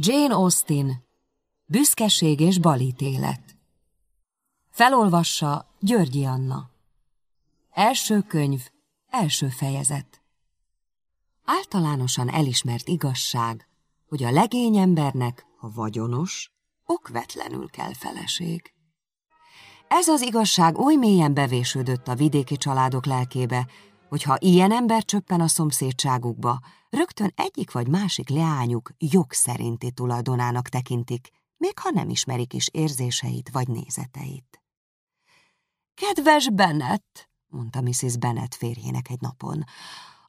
Jane Austen Büszkeség és balítélet. Felolvassa Györgyi Anna. Első könyv, első fejezet. Általánosan elismert igazság, hogy a legény embernek, ha vagyonos, okvetlenül kell feleség. Ez az igazság oly mélyen bevésődött a vidéki családok lelkébe, hogy ha ilyen ember csöppen a szomszédságukba, rögtön egyik vagy másik leányuk jogszerinti tulajdonának tekintik, még ha nem ismerik is érzéseit vagy nézeteit. Kedves Bennett, mondta Mrs. Bennet férjének egy napon,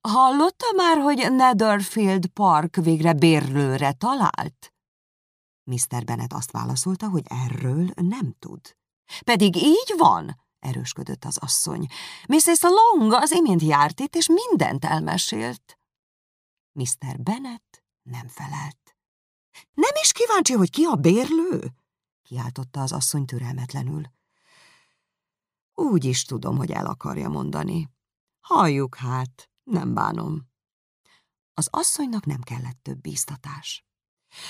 hallotta már, hogy Netherfield Park végre bérlőre talált? Mr. Bennet azt válaszolta, hogy erről nem tud. Pedig így van, erősködött az asszony. Mrs. Long az imént járt itt, és mindent elmesélt. Mr. Bennet nem felelt. Nem is kíváncsi, hogy ki a bérlő? kiáltotta az asszony türelmetlenül. Úgy is tudom, hogy el akarja mondani. Halljuk hát, nem bánom. Az asszonynak nem kellett több bíztatás.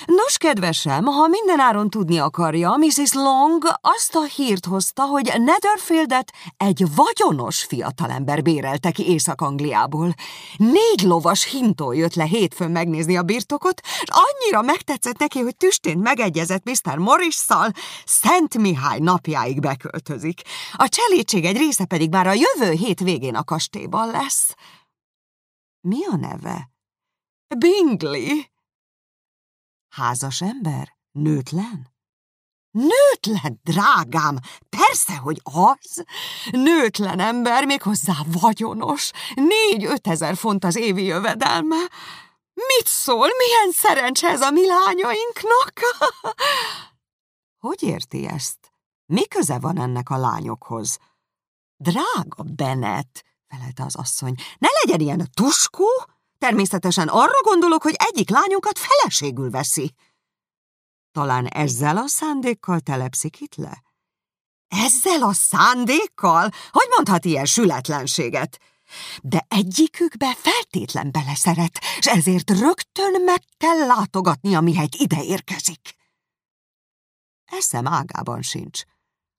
Nos, kedvesem, ha mindenáron tudni akarja, Mrs. Long azt a hírt hozta, hogy Netherfieldet egy vagyonos fiatalember bérelte ki Észak-Angliából. Négy lovas hintó jött le hétfőn megnézni a birtokot, és annyira megtetszett neki, hogy tüstént megegyezett Mr. Morrisszal, Szent Mihály napjáig beköltözik. A cselédség egy része pedig már a jövő hét végén a kastélyban lesz. Mi a neve? Bingley. Házas ember? Nőtlen? Nőtlen, drágám! Persze, hogy az! Nőtlen ember, méghozzá vagyonos. Négy-ötezer font az évi jövedelme. Mit szól? Milyen szerencse ez a mi lányainknak? hogy érti ezt? Mi köze van ennek a lányokhoz? Drága Benet, felelte az asszony, ne legyen ilyen tuskó! Természetesen arra gondolok, hogy egyik lányunkat feleségül veszi. Talán ezzel a szándékkal telepszik itt le? Ezzel a szándékkal? Hogy mondhat ilyen sületlenséget? De egyikükbe feltétlen beleszeret, és ezért rögtön meg kell látogatni, amihelyt ide érkezik. Eszem ágában sincs.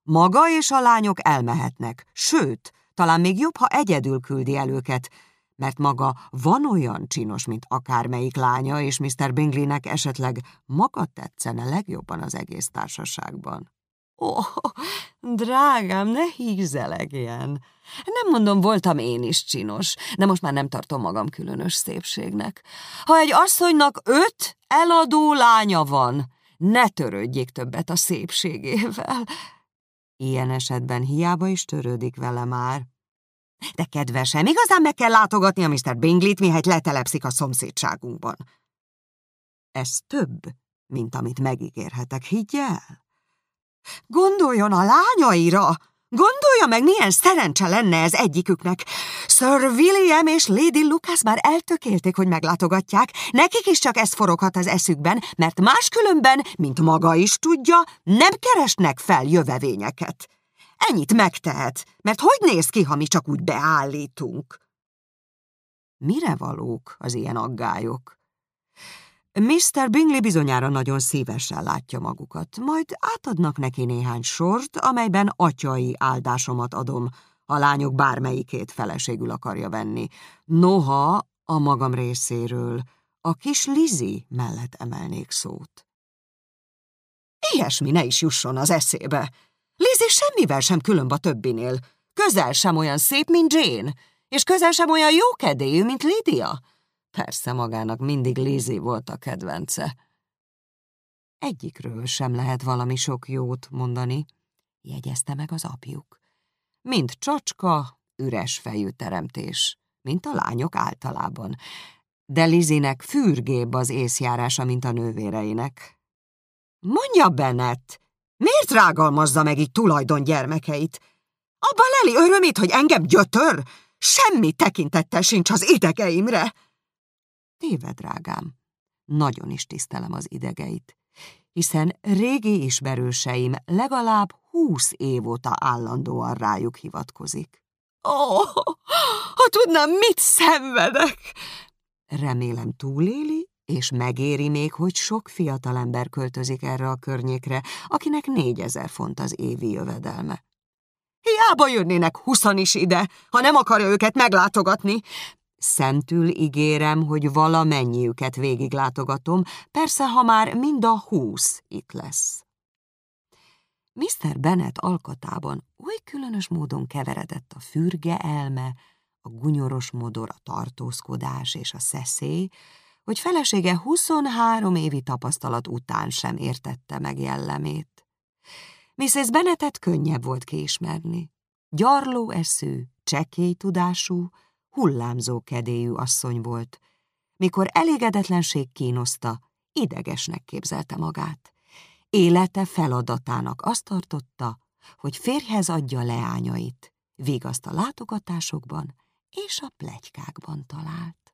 Maga és a lányok elmehetnek, sőt, talán még jobb, ha egyedül küldi el őket, mert maga van olyan csinos, mint akármelyik lánya, és Mr. Bingleynek esetleg maga tetszene legjobban az egész társaságban. Ó, oh, drágám, ne hízelegjen! Nem mondom, voltam én is csinos, de most már nem tartom magam különös szépségnek. Ha egy asszonynak öt eladó lánya van, ne törődjék többet a szépségével. Ilyen esetben hiába is törődik vele már. De kedvesem, igazán meg kell látogatni a Mr. Bingley-t, mihelyt letelepszik a szomszédságunkban. Ez több, mint amit megígérhetek, higgy el. Gondoljon a lányaira! Gondolja meg, milyen szerencse lenne ez egyiküknek. Sir William és Lady Lucas már eltökélték, hogy meglátogatják. Nekik is csak ez foroghat az eszükben, mert máskülönben, mint maga is tudja, nem keresnek fel jövevényeket. Ennyit megtehet, mert hogy néz ki, ha mi csak úgy beállítunk? Mire valók az ilyen aggályok? Mr. Bingley bizonyára nagyon szívesen látja magukat, majd átadnak neki néhány sort, amelyben atyai áldásomat adom, a lányok bármelyikét feleségül akarja venni. Noha a magam részéről a kis Lizi mellett emelnék szót. Ilyesmi ne is jusson az eszébe, Lizzie semmivel sem különb a többinél. Közel sem olyan szép, mint Jane, és közel sem olyan jókedélyű, mint Lydia. Persze magának mindig Lizzie volt a kedvence. Egyikről sem lehet valami sok jót mondani, jegyezte meg az apjuk. Mint csacska, üres fejű teremtés, mint a lányok általában. De Lizinek fürgébb az észjárása, mint a nővéreinek. Mondja, Bennett, Miért rágalmazza meg így tulajdon gyermekeit? Abban leli örömét, hogy engem gyötör? Semmi tekintettel sincs az idegeimre. Téved, drágám. Nagyon is tisztelem az idegeit, hiszen régi ismerőseim legalább húsz év óta állandóan rájuk hivatkozik. Ó, oh, ha tudnám, mit szenvedek! Remélem túléli, és megéri még, hogy sok fiatalember költözik erre a környékre, akinek négyezer font az évi jövedelme. Hiába jönnének huszan is ide, ha nem akarja őket meglátogatni. Szentül ígérem, hogy valamennyiüket végiglátogatom, persze, ha már mind a húsz itt lesz. Mr. Bennet alkotában oly különös módon keveredett a fürge elme, a gunyoros modor, a tartózkodás és a szeszély, hogy felesége 23 évi tapasztalat után sem értette meg jellemét. Mrs. Bennettet könnyebb volt kiismerni. Gyarló eszű, csekély tudású, hullámzó kedélyű asszony volt. Mikor elégedetlenség kínoszta, idegesnek képzelte magát. Élete feladatának azt tartotta, hogy férjhez adja leányait, vigaszt a látogatásokban és a plegykákban talált.